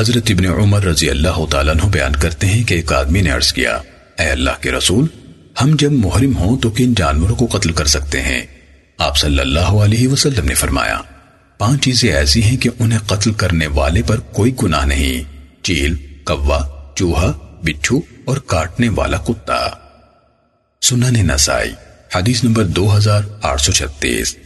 حضرت ابن عمر رضی اللہ تعالیٰ عنہ بیان کرتے ہیں کہ ایک آدمی نے عرض کیا، اے اللہ کے رسول، ہم جب محرم ہوں تو کن جانوروں کو قتل کر سکتے ہیں؟ آپ صلی اللہ علیہ وسلم نے فرمایا، پانچ چیزیں ایسی ہیں کہ انہیں قتل کرنے والے پر کوئی گناہ نہیں، چیل، کوا، چوہا، بچھو اور کاٹنے والا کتا۔ سنن نسائی، حدیث نمبر دو ہزار آٹھ سو چھتیس۔